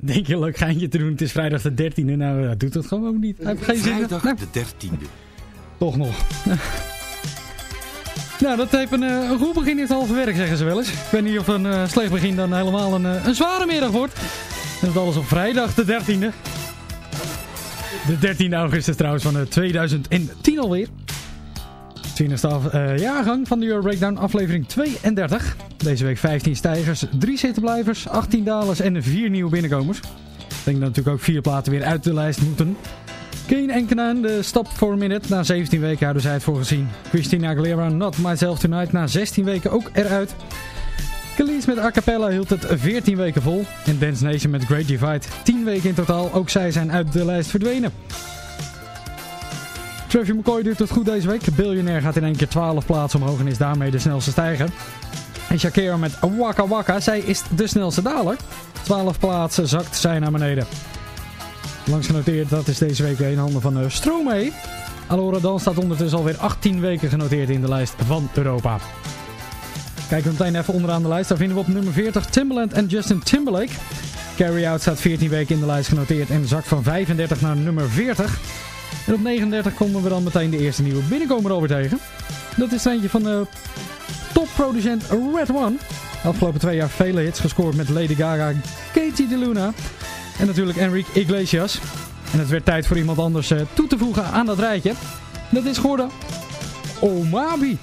Denk je een leuk geintje te doen? Het is vrijdag de 13e. Nou, dat doet het gewoon niet. Hij heeft geen zin. Vrijdag Nou, de 13e. toch nog. nou, dat heeft een, eh, een goed begin is halve werk, zeggen ze wel eens. Ik weet niet of een eh, slecht begin dan helemaal een, eh, een zware middag wordt. En dat alles op vrijdag de 13e. De 13e augustus trouwens van eh, 2010 alweer. 20e af, eh, van de Euro Breakdown, aflevering 32. Deze week 15 stijgers, 3 zittenblijvers, 18 dalers en 4 nieuwe binnenkomers. Ik denk dat natuurlijk ook 4 platen weer uit de lijst moeten. Kane en Kanaan, de stap voor minute. Na 17 weken hadden zij het voor gezien. Christina Aguilera, Not Myself Tonight, na 16 weken ook eruit. Khalees met A Cappella hield het 14 weken vol. En Dance Nation met Great Divide, 10 weken in totaal. Ook zij zijn uit de lijst verdwenen. Travis McCoy doet het goed deze week. Billionaire gaat in één keer 12 plaatsen omhoog en is daarmee de snelste stijger. En Shakira met Waka Waka, zij is de snelste daler. 12 plaatsen zakt zij naar beneden. Langs genoteerd, dat is deze week weer in handen van uh, Stromae. Alora Dan staat ondertussen alweer 18 weken genoteerd in de lijst van Europa. Kijken we meteen even onderaan de lijst. Daar vinden we op nummer 40 Timbaland en Justin Timberlake. Carry Out staat 14 weken in de lijst genoteerd en zakt van 35 naar nummer 40. En op 39 komen we dan meteen de eerste nieuwe binnenkomer over tegen. Dat is eentje van de topproducent Red One. Afgelopen twee jaar vele hits gescoord met Lady Gaga, Katie DeLuna en natuurlijk Enrique Iglesias. En het werd tijd voor iemand anders eh, toe te voegen aan dat rijtje. Dat is geworden Omabi.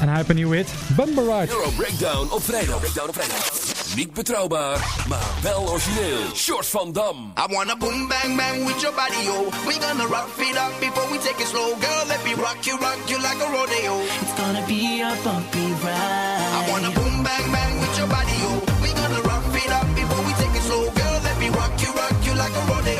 En hij heeft een nieuwe hit, Bumper Ride. Euro Breakdown op vrijdag. Breakdown op vrijdag. Niet betrouwbaar, maar wel origineel. Short van Dam. I wanna boom bang bang with your body, yo. We gonna rock it up before we take it slow. Girl, let me rock you, rock you like a rodeo. It's gonna be a bumpy ride. I wanna boom bang bang with your body, yo. We gonna rock it up before we take it slow. Girl, let me rock you, rock you like a rodeo.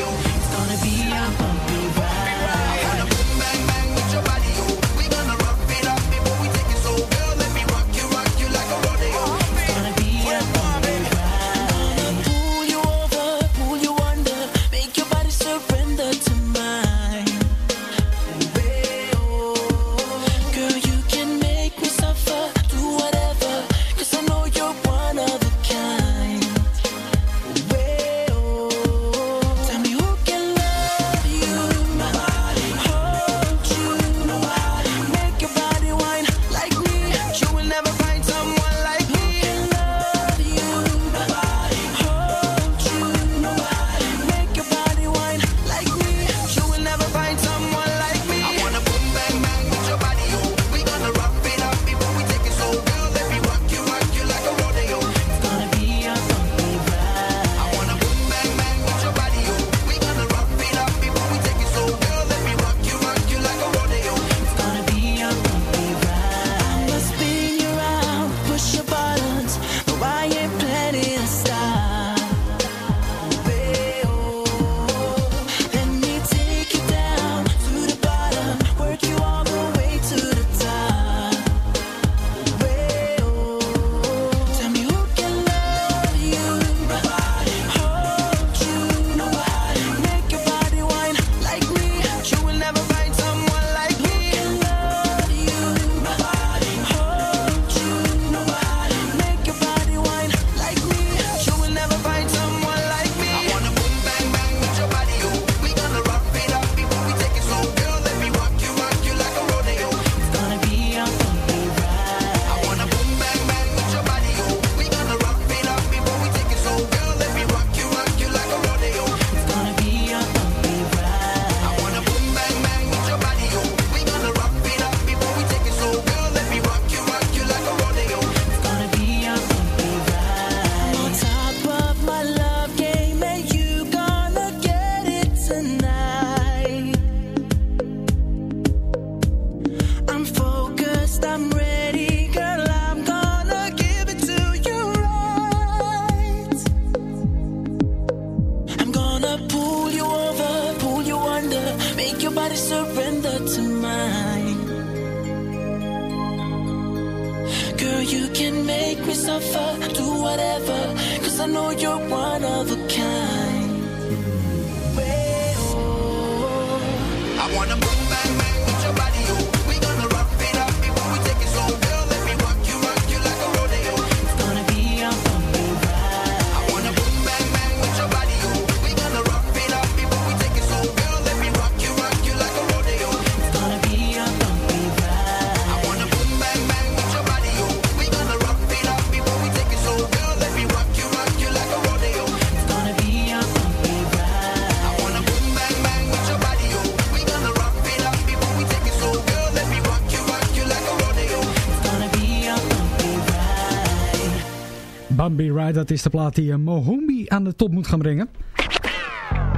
Dat is de plaat die eh, Mohombi aan de top moet gaan brengen.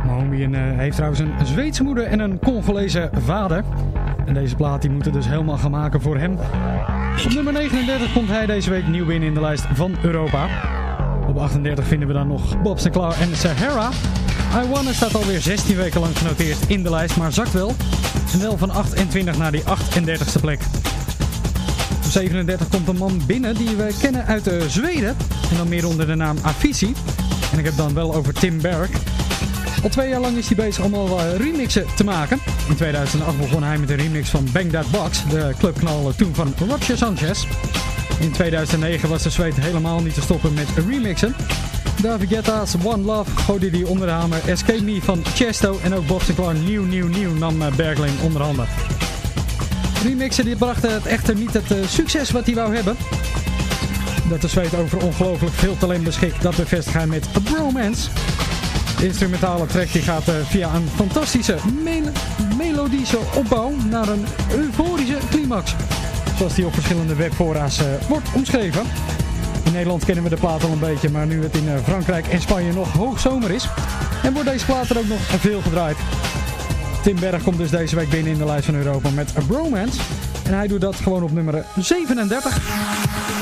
Mohombi eh, heeft trouwens een Zweedse moeder en een Congolese vader. En deze plaat die moeten dus helemaal gaan maken voor hem. Op nummer 39 komt hij deze week nieuw binnen in de lijst van Europa. Op 38 vinden we dan nog Bob Sinclair en Sahara. I Wanna staat alweer 16 weken lang genoteerd in de lijst, maar zakt wel. En wel van 28 naar die 38ste plek. Op 37 komt een man binnen die we kennen uit eh, Zweden. En dan meer onder de naam Avicii. En ik heb dan wel over Tim Berg. Al twee jaar lang is hij bezig om al eh, remixen te maken. In 2008 begon hij met een remix van Bang That Box, de clubknal toen van Roger Sanchez. In 2009 was de Zweed helemaal niet te stoppen met remixen. David One Love gooide hij onder de hamer. Escape Me van Chesto en ook Bob Sinclair Nieuw Nieuw Nieuw nam eh, Bergling onder handen. Remixen die brachten het echter niet het eh, succes wat hij wou hebben. Dat de Zweed over ongelooflijk veel talent beschikt, dat bevestigt hij met Bromance. De instrumentale track die gaat eh, via een fantastische mel- melodische opbouw naar een euforische climax. Zoals die op verschillende webfora's eh, wordt omschreven. In Nederland kennen we de plaat al een beetje, maar nu het in Frankrijk en Spanje nog hoogzomer is. En wordt deze plaat er ook nog veel gedraaid. Tim Berg komt dus deze week binnen in de lijst van Europa met A Bromance. En hij doet dat gewoon op nummer 37.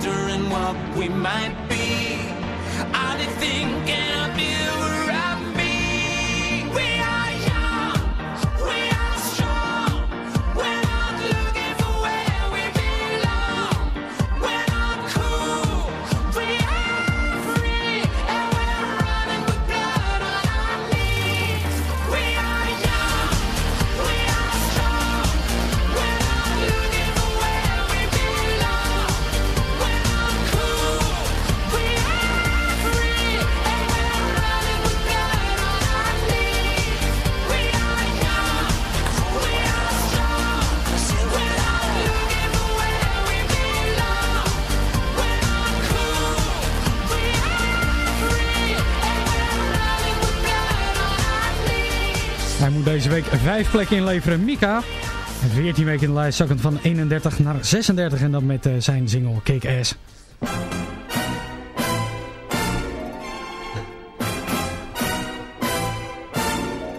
Wondering what we might be? Are they thinking week vijf plekken inleveren. Mika, 14 weken in de lijst, zakkend van 31 naar 36 en dan met eh, zijn single Kick Ass.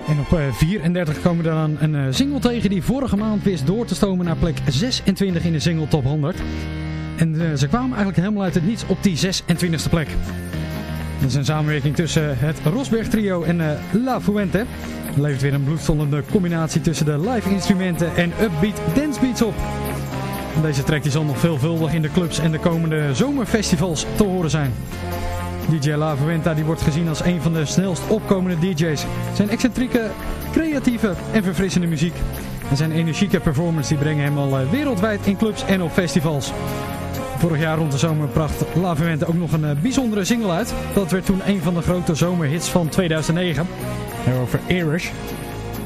En op eh, 34 komen we dan een eh, single tegen die vorige maand wist door te stomen naar plek 26 in de single top 100. En eh, ze kwamen eigenlijk helemaal uit het niets op die 26e plek. Dat een samenwerking tussen het Rosberg trio en eh, La Fuente. Er levert weer een bloedstollende combinatie tussen de live instrumenten en upbeat dancebeats op. Deze track zal nog veelvuldig in de clubs en de komende zomerfestivals te horen zijn. DJ La Fuenta die wordt gezien als een van de snelst opkomende DJ's. Zijn excentrieke, creatieve en verfrissende muziek. En zijn energieke performance die brengen hem al eh, wereldwijd in clubs en op festivals. Vorig jaar rond de zomer bracht La Fuente ook nog een eh, bijzondere single uit. Dat werd toen een van de grote zomerhits van 2009. Over Irish.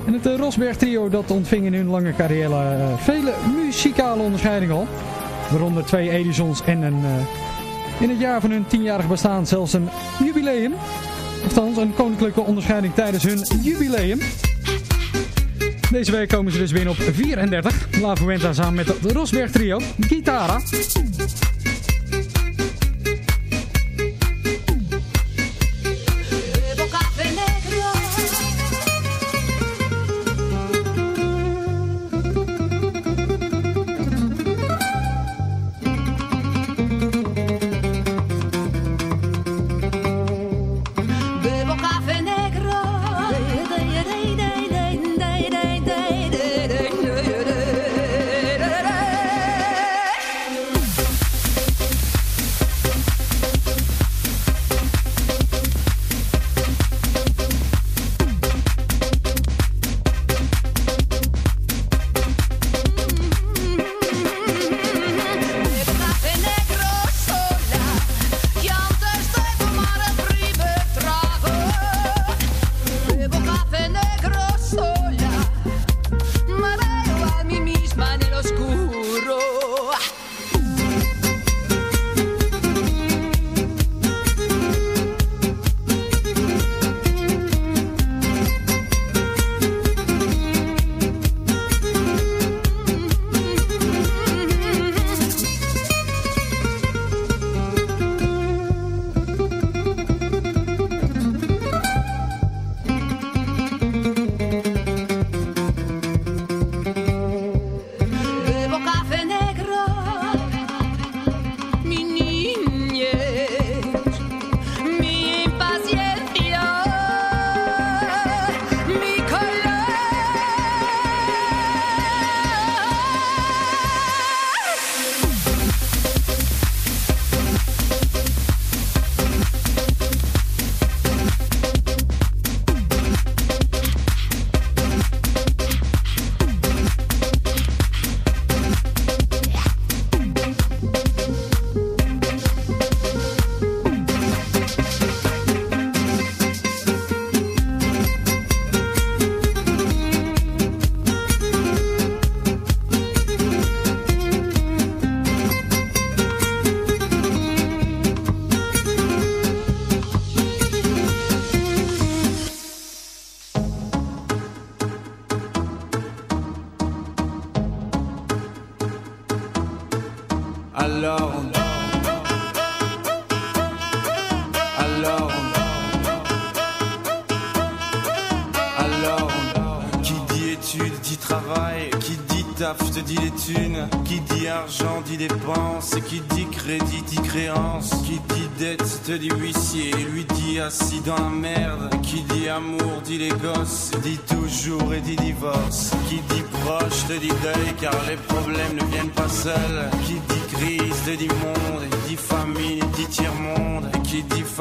En het eh, Rosberg trio dat ontving in hun lange carrière eh, vele muzikale onderscheidingen al. Waaronder twee Edisons en een, in het jaar van hun tienjarig bestaan zelfs een jubileum. Althans een koninklijke onderscheiding tijdens hun jubileum. Deze week komen ze dus binnen op 34. La Fuenta samen met het Rosberg trio. Gitara.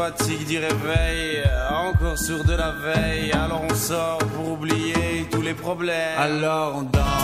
Fatigue dit réveil. Encore sur de la veille. Alors on sort pour oublier tous les problèmes. Alors on danse.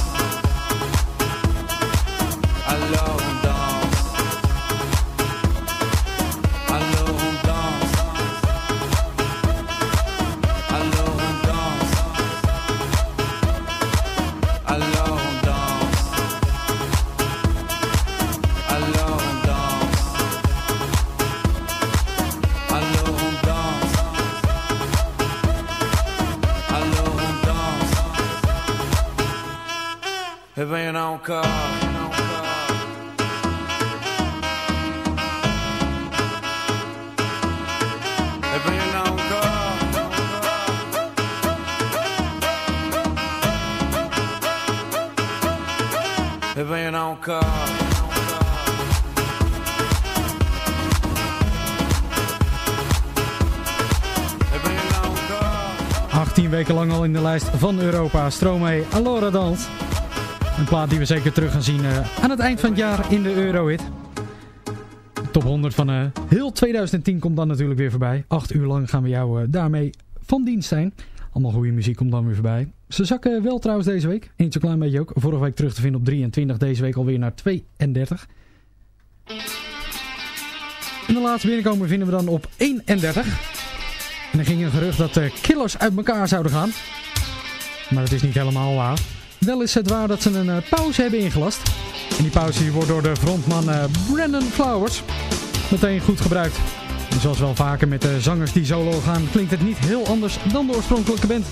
A encore. 18 weken lang al in de lijst van Europa. Stromae, Allora Dans. Een plaat die we zeker terug gaan zien eh, aan het eind van het jaar in de Eurohit. De top 100 van eh, heel 2010 komt dan natuurlijk weer voorbij. Acht uur lang gaan we jou eh, daarmee van dienst zijn. Allemaal goede muziek komt dan weer voorbij. Ze zakken wel trouwens deze week. Eens een klein beetje ook. Vorige week terug te vinden op 23. Deze week alweer naar 32. En de laatste binnenkomen vinden we dan op 31. En er ging een gerucht dat de killers uit elkaar zouden gaan. Maar dat is niet helemaal waar. Wel is het waar dat ze een eh, pauze hebben ingelast. En die pauze wordt door de frontman eh, Brandon Flowers meteen goed gebruikt. Zoals wel vaker met de zangers die solo gaan, klinkt het niet heel anders dan de oorspronkelijke band.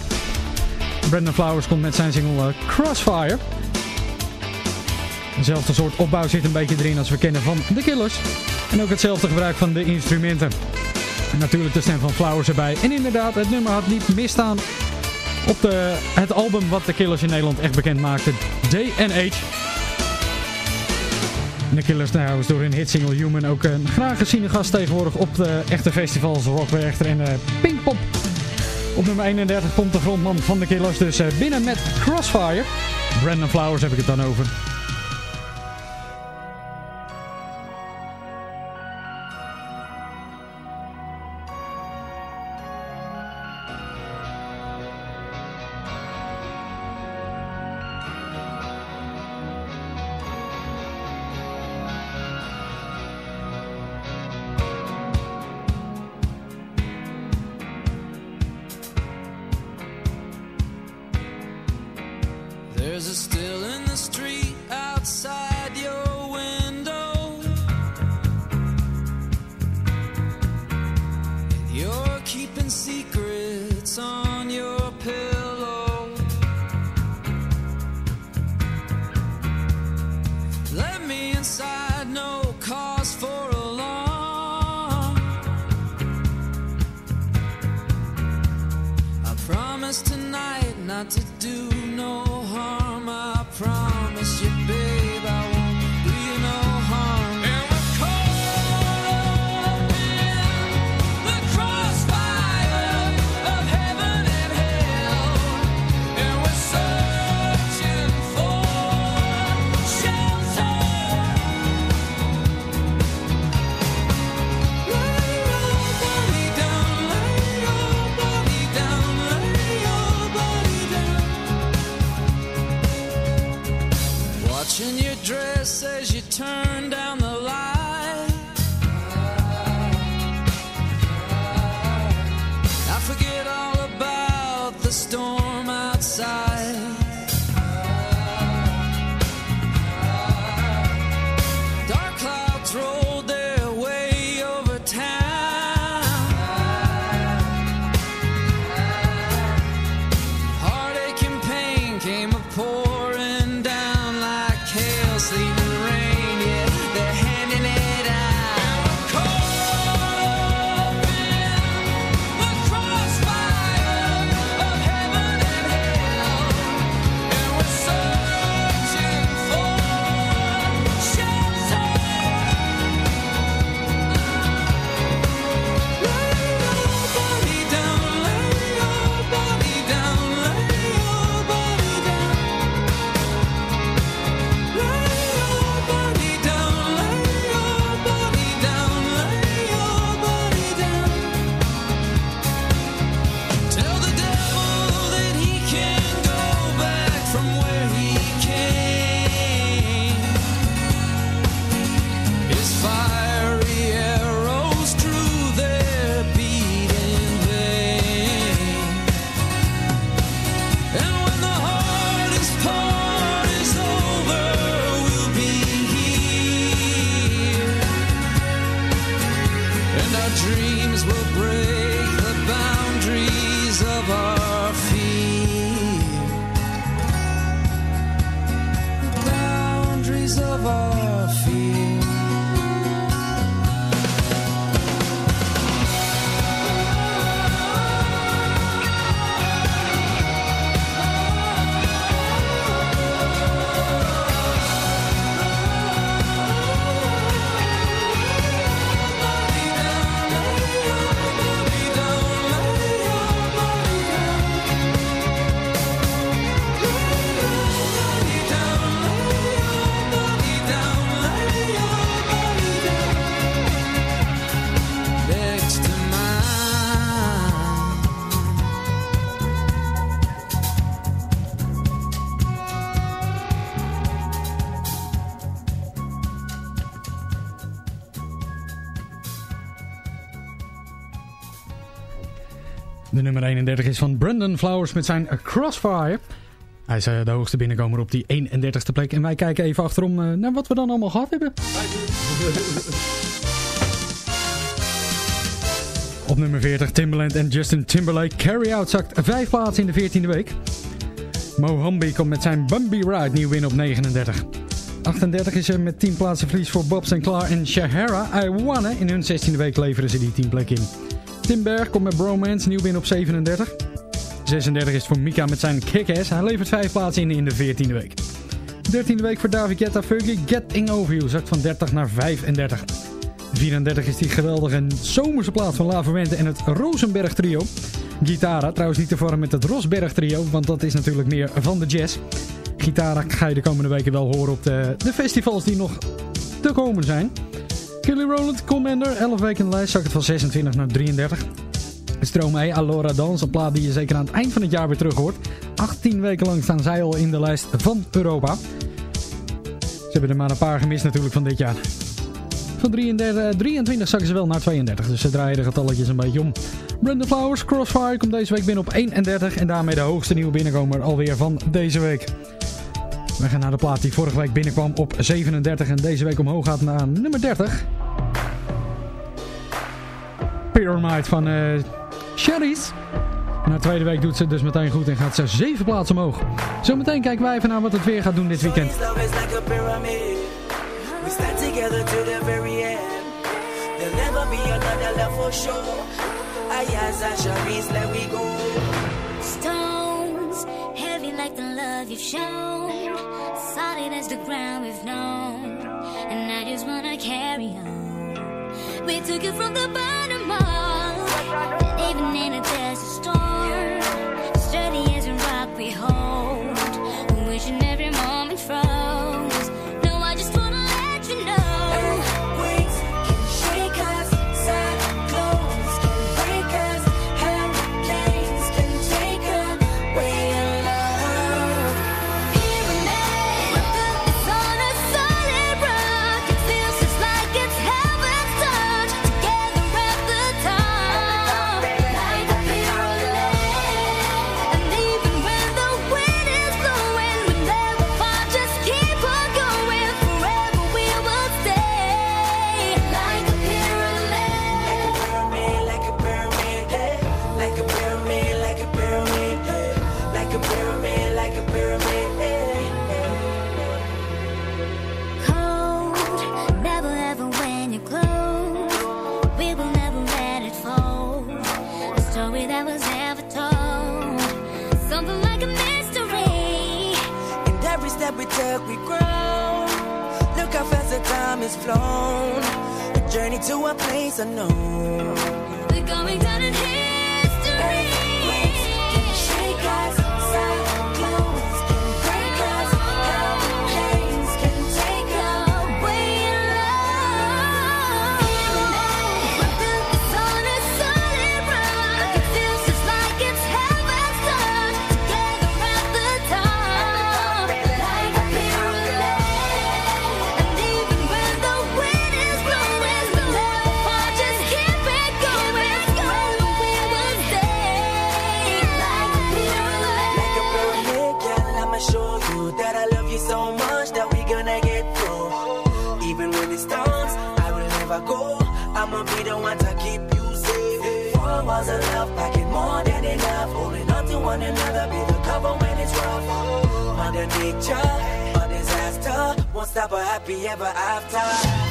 Brandon Flowers komt met zijn single eh, Crossfire. Hetzelfde soort opbouw zit een beetje erin als we kennen van The Killers. En ook hetzelfde gebruik van de instrumenten. En natuurlijk de stem van Flowers erbij. En inderdaad, het nummer had niet misstaan op de, het album wat de Killers in Nederland echt bekend maakte. Day. De Killers trouwens door hun hitsingle Human ook een graag geziene gast tegenwoordig op de echte festivals Rock Werchter en eh, Pinkpop. Op nummer 31 komt de frontman van de Killers dus eh, binnen met Crossfire. Brandon Flowers heb ik het dan over. De nummer 31 is van Brandon Flowers met zijn Crossfire. Hij is de hoogste binnenkomer op die 31ste plek. En wij kijken even achterom eh, naar wat we dan allemaal gehad hebben. Op nummer 40 Timbaland en Justin Timberlake. Carry Out zakt vijf plaatsen in de 14e week. Mohambi komt met zijn Bumby Ride nieuw win op 39. 38 is er met 10 plaatsen verlies voor Bob Sinclair en Shahara. I Wanna. In hun 16e week leveren ze die 10 plek in. Tim Berg komt met Bromance nieuw win op 37. 36 is voor Mika met zijn Kick-Ass. Hij levert 5 plaatsen in in de 14e week. 13e week voor David Guetta Fergie. Getting Over You zakt van 30 naar 35. 34 is die geweldige zomerse plaats van La Fuente en het Rosenberg trio. Gitara, trouwens niet te vormen met het Rosberg trio, want dat is natuurlijk meer van de jazz. Gitara ga je de komende weken wel horen op de, de festivals die nog te komen zijn. Kelly Rowland, Commander, 11 weken in de lijst, zakt het van 26 naar 33. Stromae, Allora Dans, een plaat die je zeker aan het eind van het jaar weer terug hoort. 18 weken lang staan zij al in de lijst van Europa. Ze hebben er maar een paar gemist natuurlijk van dit jaar. Van 33, 23 zakken ze wel naar 32, dus ze draaien de getalletjes een beetje om. Brenda Flowers, Crossfire, komt deze week binnen op 31 en daarmee de hoogste nieuwe binnenkomer alweer van deze week. We gaan naar de plaat die vorige week binnenkwam op 37 en deze week omhoog gaat naar nummer 30. Pyramide van Sherry's. Na de tweede week doet ze dus meteen goed en gaat ze 7 plaatsen omhoog. Zometeen kijken wij even naar wat het weer gaat doen dit weekend. We stand together to the very end. There'll never be another love for sure. And Sharice, let we go. Like the love you've shown. Solid as the ground we've known. And I just wanna carry on. We took it from the bottom up. Even in a desert storm. Time has flown. A journey to a place unknown. Happy ever after.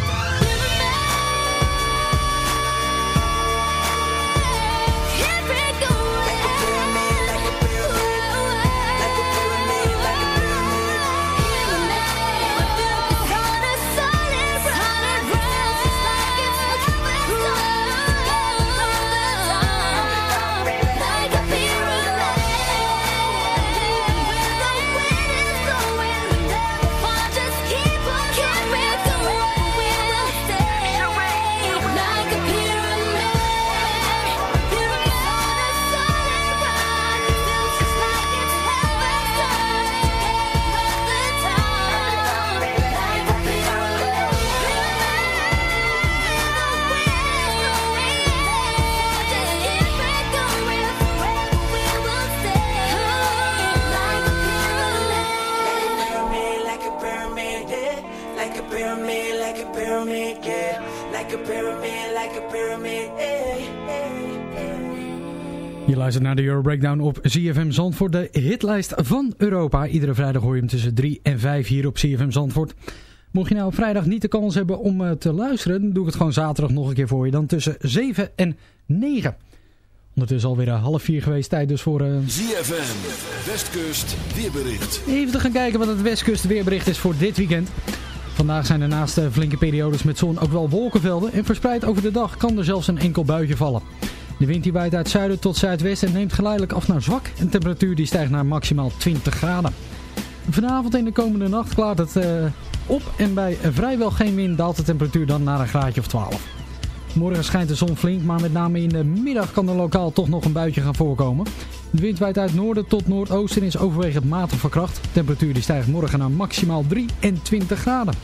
Luistert naar de Euro Breakdown op CFM Zandvoort, de hitlijst van Europa. Iedere vrijdag hoor je hem tussen 3 en 5 hier op CFM Zandvoort. Mocht je nou op vrijdag niet de kans hebben om eh, te luisteren, dan doe ik het gewoon zaterdag nog een keer voor je. Dan tussen 7 en 9. Ondertussen alweer een half vier geweest, tijd dus voor... eh, ZFM, Westkust, weerbericht. Even te gaan kijken wat het Westkust weerbericht is voor dit weekend. Vandaag zijn er naast flinke periodes met zon ook wel wolkenvelden. En verspreid over de dag kan er zelfs een enkel buitje vallen. De wind die waait uit zuiden tot zuidwest en neemt geleidelijk af naar zwak. En de temperatuur die stijgt naar maximaal 20 graden. Vanavond en de komende nacht klaart het eh, op. En bij vrijwel geen wind daalt de temperatuur dan naar een graadje of 12. Morgen schijnt de zon flink, maar met name in de middag kan er lokaal toch nog een buitje gaan voorkomen. De wind waait uit noorden tot noordoosten en is overwegend matig van kracht. De temperatuur die stijgt morgen naar maximaal 23 graden.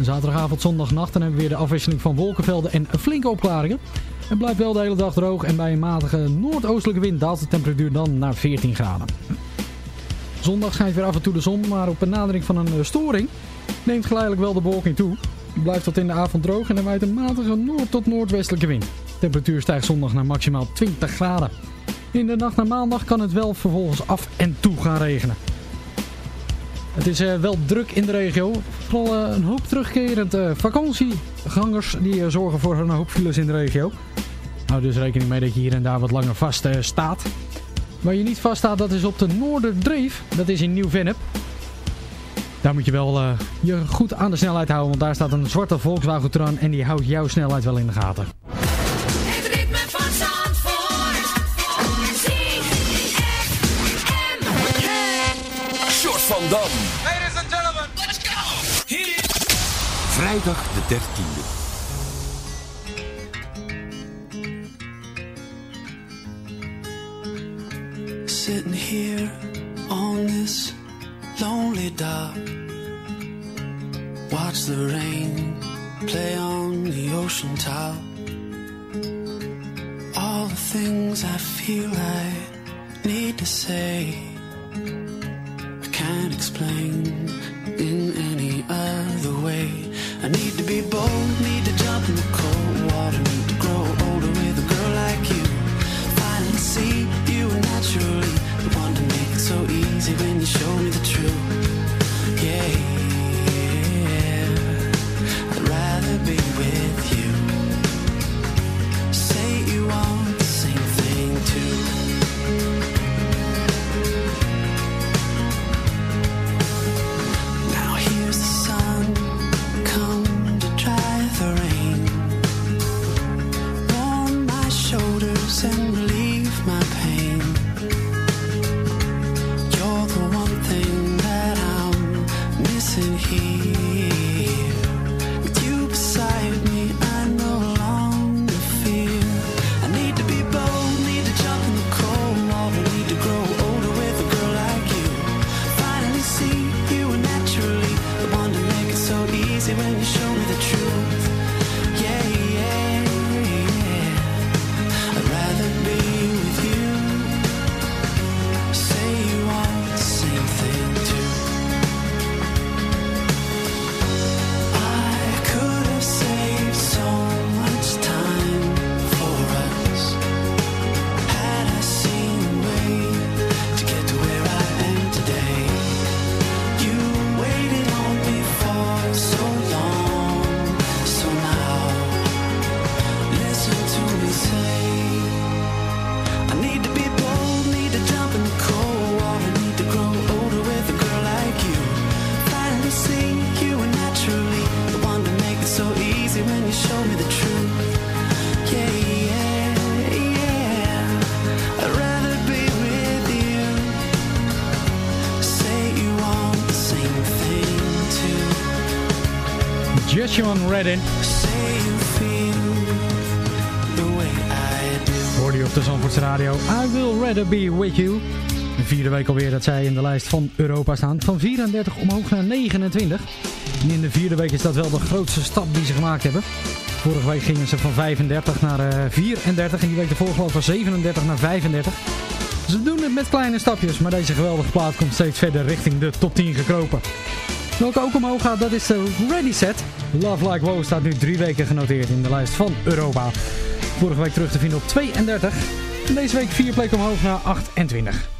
Zaterdagavond, zondagnacht dan hebben we weer de afwisseling van wolkenvelden en flinke opklaringen. Het blijft wel de hele dag droog en bij een matige noordoostelijke wind daalt de temperatuur dan naar 14 graden. Zondag schijnt weer af en toe de zon, maar op benadering van een eh, storing neemt geleidelijk wel de bewolking toe. Het blijft tot in de avond droog en er waait een matige noord- tot noordwestelijke wind. De temperatuur stijgt zondag naar maximaal 20 graden. In de nacht naar maandag kan het wel vervolgens af en toe gaan regenen. Het is eh, wel druk in de regio. Vooral eh, een hoop terugkerend eh, vakantiegangers die zorgen voor een hoop files in de regio. Hou dus rekening mee dat je hier en daar wat langer vast eh, staat. Waar je niet vast staat, dat is op de Noorderdreef. Dat is in Nieuw-Vennep. Daar moet je wel eh, je goed aan de snelheid houden, want daar staat een zwarte Volkswagen Tran en die houdt jouw snelheid wel in de gaten. Het ritme van Zandvoort. Short van Dam. Vrijdag de 13e. Sitting here on this lonely dock. Watch the rain play on the ocean top. All the things I feel I need to say. I can't explain to be I do. Hoorde je op de Zandvoortse Radio. I will rather be with you. De vierde week alweer dat zij in de lijst van Europa staan. Van 34 omhoog naar 29. En in de vierde week is dat wel de grootste stap die ze gemaakt hebben. Vorige week gingen ze van 35 naar eh, 34. En die week de geloof van 37 naar 35. Ze doen het met kleine stapjes. Maar deze geweldige plaat komt steeds verder richting de top 10 gekropen. Welke ook omhoog gaat, dat is de Ready Set. Love Like Wow staat nu drie weken genoteerd in de lijst van Europa. Vorige week terug te vinden op 32. En deze week vier plekken omhoog naar 28.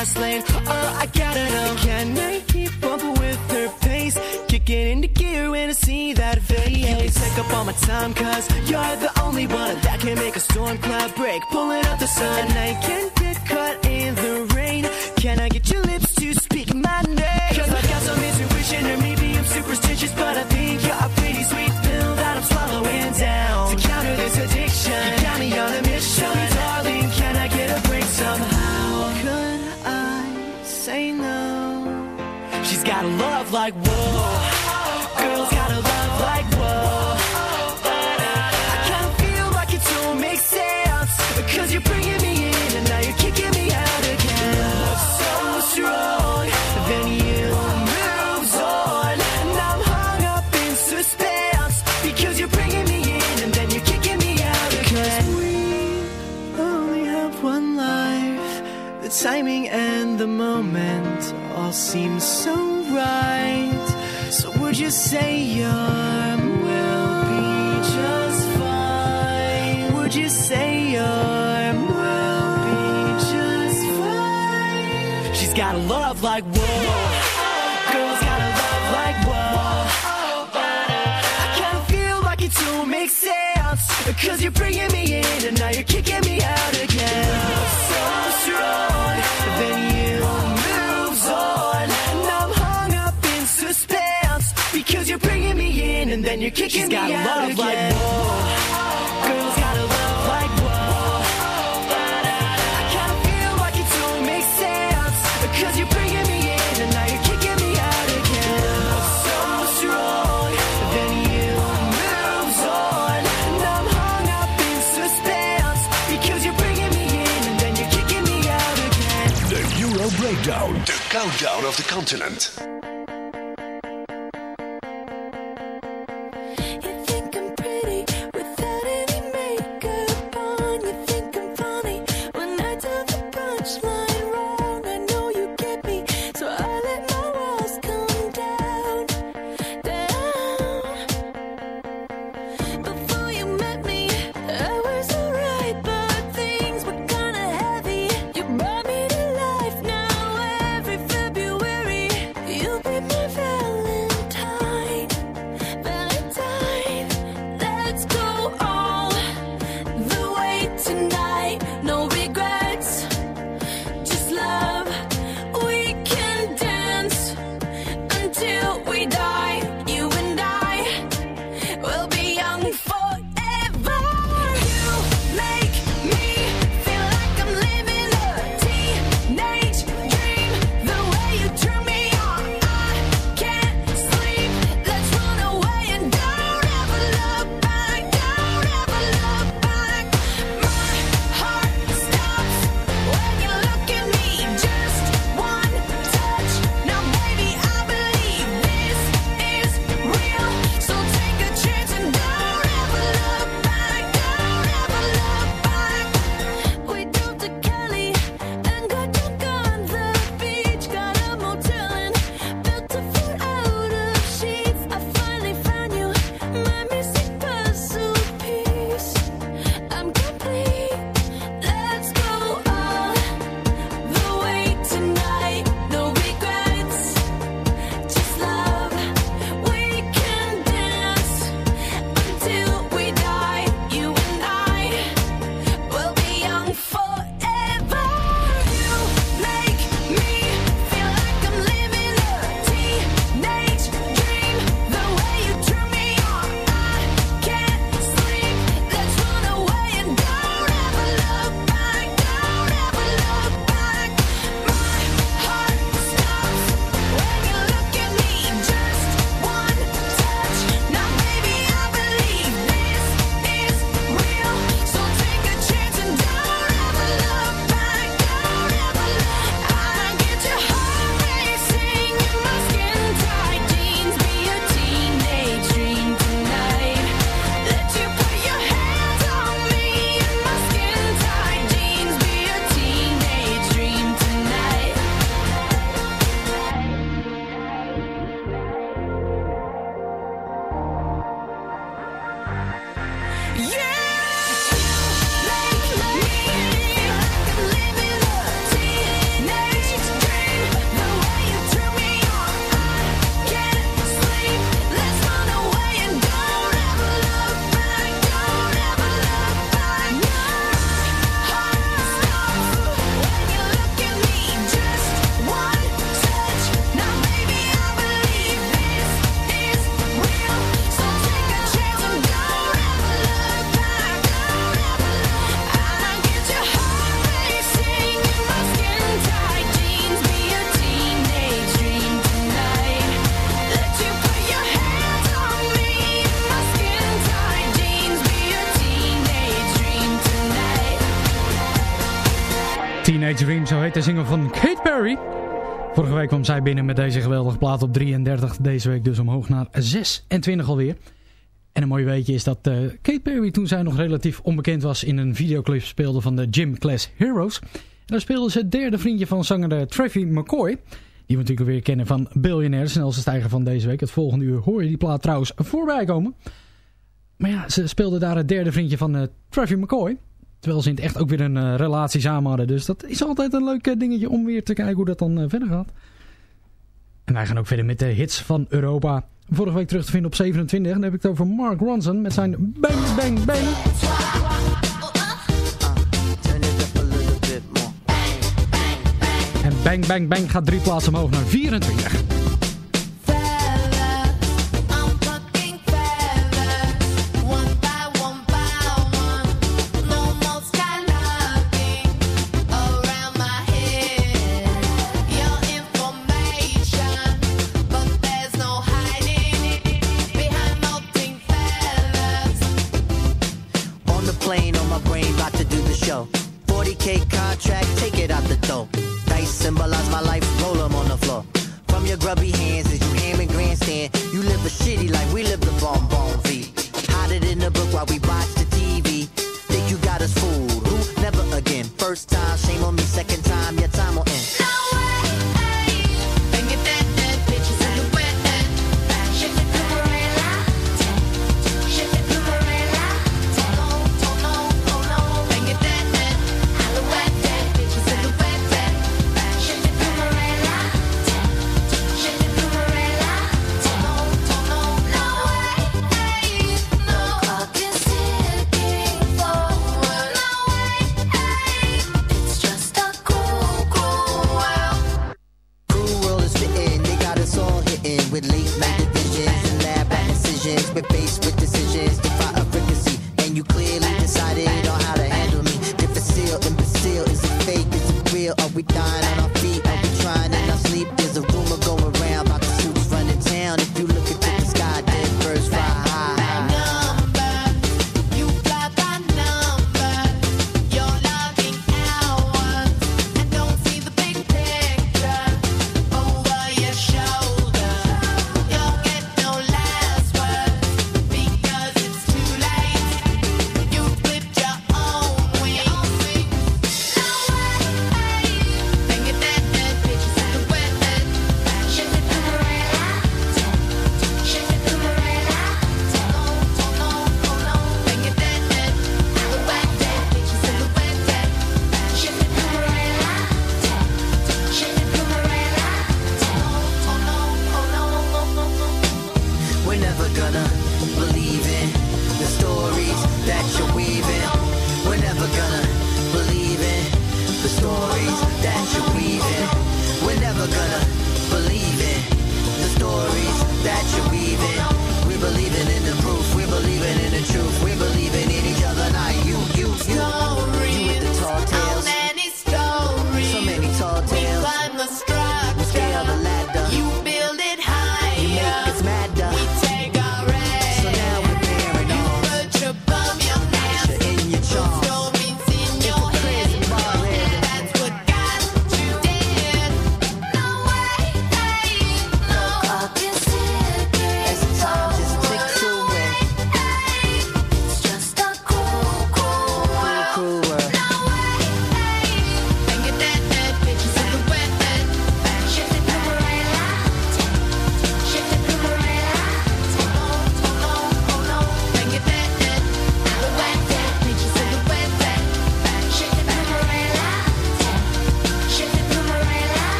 fast lane. Oh, uh, I gotta know. Can I keep up with her pace? Kicking into gear when I see that face. You can take up all my time, cause you're the only one that can make a storm cloud break. Pulling up the sun, and I can't get caught in the rain. Can I get your lips to speak my name? Cause I've got some intuition, or maybe I'm superstitious, but I think you're a pretty sweet pill that I'm swallowing down. All seem so right. So would you say your will be just fine? Would you say your will be just fine? She's got a love like whoa. Girls got a love like whoa. I kinda feel like it don't make sense. Cause you're bringing me in and now you're kicking me you're kicking She's got me out again. like whoa. Girls got a love like whoa. I kinda feel like it don't make sense because you're bringing me in and now you're kicking me out again. Love so strong, then you moves on, and I'm hung up in suspense because you're bringing me in and then you're kicking me out again. The Euro Breakdown, the countdown of the continent. De single van Kate Perry. Vorige week kwam zij binnen met deze geweldige plaat op 33. Deze week dus omhoog naar 26 alweer. En een mooi weetje is dat eh, Kate Perry toen zij nog relatief onbekend was in een videoclip speelde van de Gym Class Heroes. En daar speelde ze het derde vriendje van zanger eh, Travis McCoy. Die we natuurlijk weer kennen van Billionaire, snelste stijger van deze week. Het volgende uur hoor je die plaat trouwens voorbij komen. Maar ja, ze speelde daar het derde vriendje van uh, McCoy. Terwijl ze in het echt ook weer een eh, relatie samen hadden. Dus dat is altijd een leuk eh, dingetje om weer te kijken hoe dat dan eh, verder gaat. En wij gaan ook verder met de hits van Europa. Vorige week terug te vinden op 27. Dan heb ik het over Mark Ronson met zijn Bang Bang Bang. En Bang Bang Bang gaat drie plaatsen omhoog naar 24. though. Dice symbolize my life, roll them on the floor. From your grubby hands as you ham and grandstand, you live a shitty life. we live the bomb bonbon V. Hide in the book while we watch the TV. Think you got us fooled, who? Never again. First time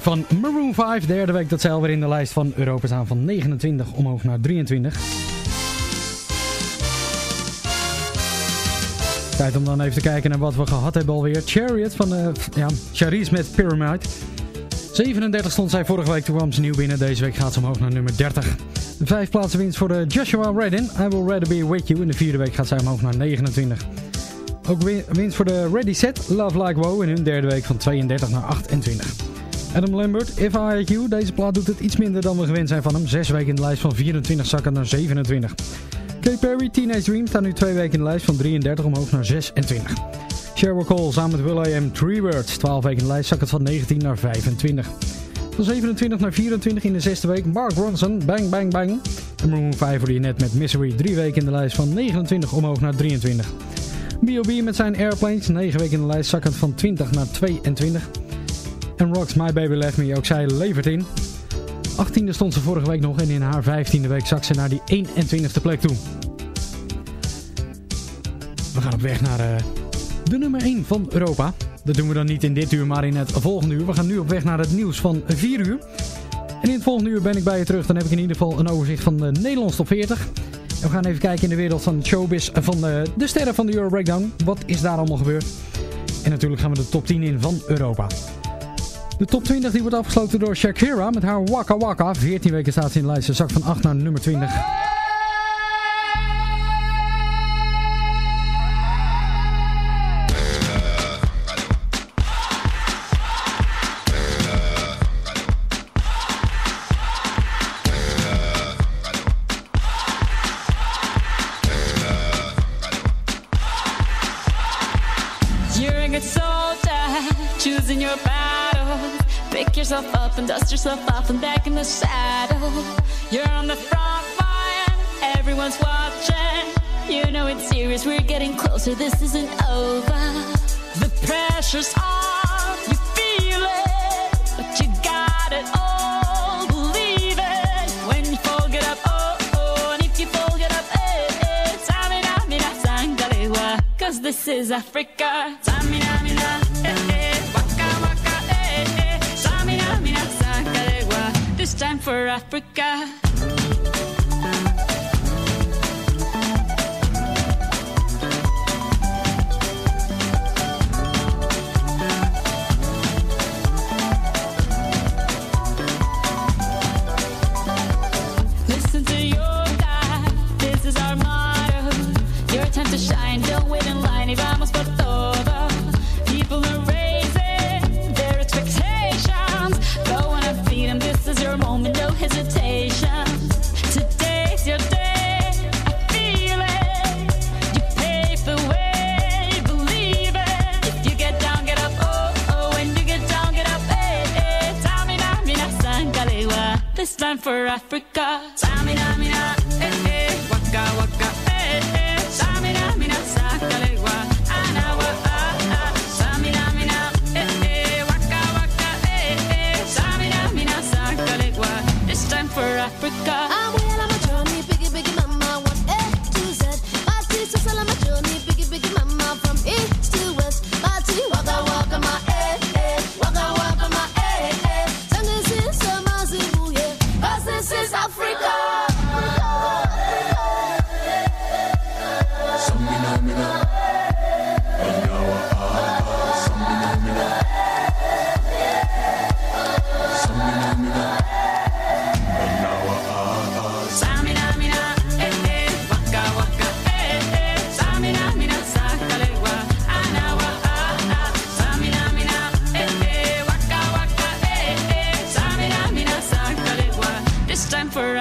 Van Maroon 5. Derde week dat zij alweer in de lijst van Europa staan van 29 omhoog naar 23. Tijd om dan even te kijken naar wat we gehad hebben alweer. Chariot van uh, ja, met Pyramid. 37 stond zij vorige week, toen kwam ze nieuw binnen. Deze week gaat ze omhoog naar nummer 30. De vijf plaatsen winst voor de Joshua Redden. I Will Rather Be With You. In de vierde week gaat zij omhoog naar 29. Ook winst voor de Ready Set, Love Like Wow. In hun derde week van 32 naar 28. Adam Lambert, If I Had You. Deze plaat doet het iets minder dan we gewend zijn van hem. Zes weken in de lijst van 24 zakken naar 27. Katy Perry, Teenage Dream staat nu twee weken in de lijst van 33 omhoog naar 26. Sheryl Cole samen met Will.i.am, Three Words. 12 weken in de lijst zakt het van 19 naar 25. Van 27 naar 24 in de zesde week. Mark Ronson, Bang Bang Bang. En Maroon 5 voor je net met Misery. Drie weken in de lijst van 29 omhoog naar 23. B.O.B. met zijn Airplanes. 9 weken in de lijst zakkend van 20 naar 22. En Rocks My Baby Left Me, ook zij levert in. 18e stond ze vorige week nog en in haar 15e week zak ze naar die 21e plek toe. We gaan op weg naar uh, de nummer 1 van Europa. Dat doen we dan niet in dit uur, maar in het volgende uur. We gaan nu op weg naar het nieuws van 4 uur. En in het volgende uur ben ik bij je terug. Dan heb ik in ieder geval een overzicht van de Nederlands top 40. En we gaan even kijken in de wereld van showbiz van de, de sterren van de Euro Breakdown. Wat is daar allemaal gebeurd? En natuurlijk gaan we de top 10 in van Europa. De top 20 die wordt afgesloten door Shakira met haar Waka Waka. 14 weken staat ze in de lijst. Ze zak van 8 naar nummer 20. Closer, this isn't over. The pressure's on, you feel it, but you got it all. Believe it when you fold it up, oh oh, and if you fold it up, eh eh. Tamina, mina, sangalewa, cause this is Africa. Tamina, mina, eh eh, waka waka, eh eh. Tamina, mina, sangalewa, this time for Africa. For Africa.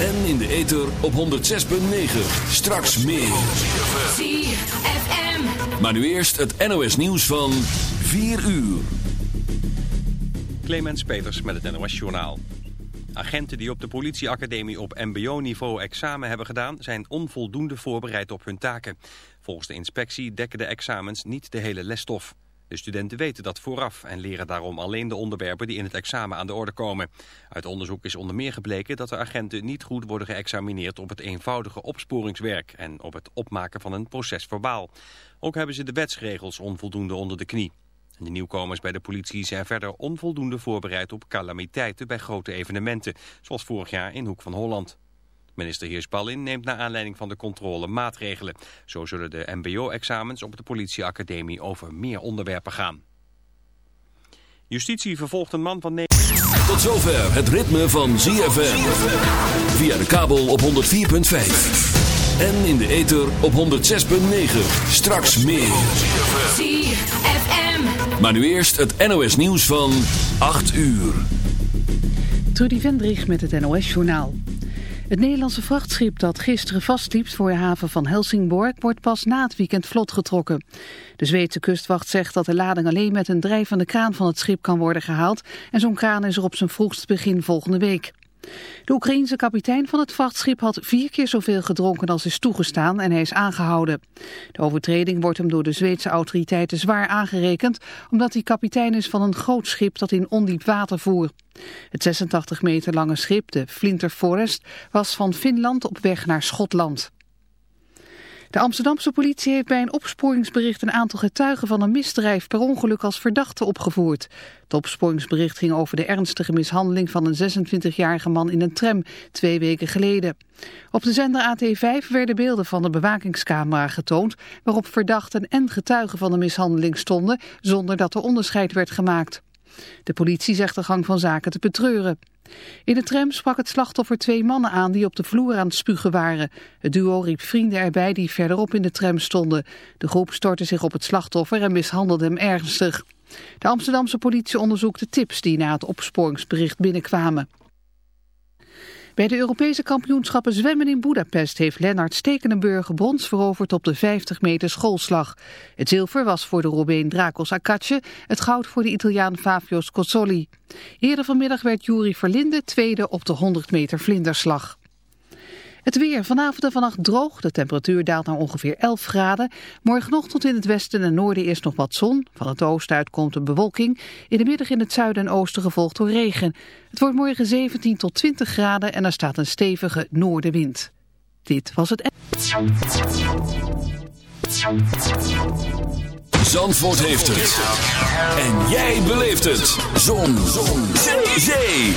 En in de ether op 106.9. Straks meer. ZFM. Maar nu eerst het NOS nieuws van 4 uur. Clemens Peters met het NOS Journaal. Agenten die op de politieacademie op mbo-niveau examen hebben gedaan... zijn onvoldoende voorbereid op hun taken. Volgens de inspectie dekken de examens niet de hele lesstof. De studenten weten dat vooraf en leren daarom alleen de onderwerpen die in het examen aan de orde komen. Uit onderzoek is onder meer gebleken dat de agenten niet goed worden geëxamineerd op het eenvoudige opsporingswerk en op het opmaken van een proces verbaal. Ook hebben ze de wetsregels onvoldoende onder de knie. De nieuwkomers bij de politie zijn verder onvoldoende voorbereid op calamiteiten bij grote evenementen, zoals vorig jaar in Hoek van Holland. Minister Heersballin neemt naar aanleiding van de controle maatregelen. Zo zullen de mbo-examens op de politieacademie over meer onderwerpen gaan. Justitie vervolgt een man van... Tot zover het ritme van ZFM. Via de kabel op 104.5. En in de ether op 106.9. Straks meer. ZFM. Maar nu eerst het NOS nieuws van 8 uur. Trudy Vendrich met het NOS-journaal. Het Nederlandse vrachtschip dat gisteren vastliep voor de haven van Helsingborg wordt pas na het weekend vlot getrokken. De Zweedse kustwacht zegt dat de lading alleen met een drijvende kraan van het schip kan worden gehaald en zo'n kraan is er op zijn vroegst begin volgende week. De Oekraïense kapitein van het vrachtschip had vier keer zoveel gedronken als is toegestaan en hij is aangehouden. De overtreding wordt hem door de Zweedse autoriteiten zwaar aangerekend omdat hij kapitein is van een groot schip dat in ondiep water voer. Het 86 meter lange schip, de Flinter Forest, was van Finland op weg naar Schotland. De Amsterdamse politie heeft bij een opsporingsbericht een aantal getuigen van een misdrijf per ongeluk als verdachte opgevoerd. Het opsporingsbericht ging over de ernstige mishandeling van een 26-jarige man in een tram twee weken geleden. Op de zender AT5 werden beelden van de bewakingscamera getoond waarop verdachten en getuigen van de mishandeling stonden zonder dat er onderscheid werd gemaakt. De politie zegt de gang van zaken te betreuren. In de tram sprak het slachtoffer twee mannen aan die op de vloer aan het spugen waren. Het duo riep vrienden erbij die verderop in de tram stonden. De groep stortte zich op het slachtoffer en mishandelde hem ernstig. De Amsterdamse politie onderzoekt de tips die na het opsporingsbericht binnenkwamen. Bij de Europese kampioenschappen zwemmen in Budapest heeft Lennart Stekenenburg brons veroverd op de 50 meter schoolslag. Het zilver was voor de Robeen Dracos Akatje, het goud voor de Italiaan Fabio Scozzoli. Eerder vanmiddag werd Juri Verlinde tweede op de 100 meter vlinderslag. Het weer vanavond en vannacht droog. De temperatuur daalt naar ongeveer 11 graden. Morgenochtend in het westen en noorden eerst nog wat zon. Van het oosten uit komt een bewolking. In de middag in het zuiden en oosten gevolgd door regen. Het wordt morgen 17 tot 20 graden en er staat een stevige noordenwind. Dit was het... Zandvoort heeft het. En jij beleeft het. Zon. Zon. Zee. Zee.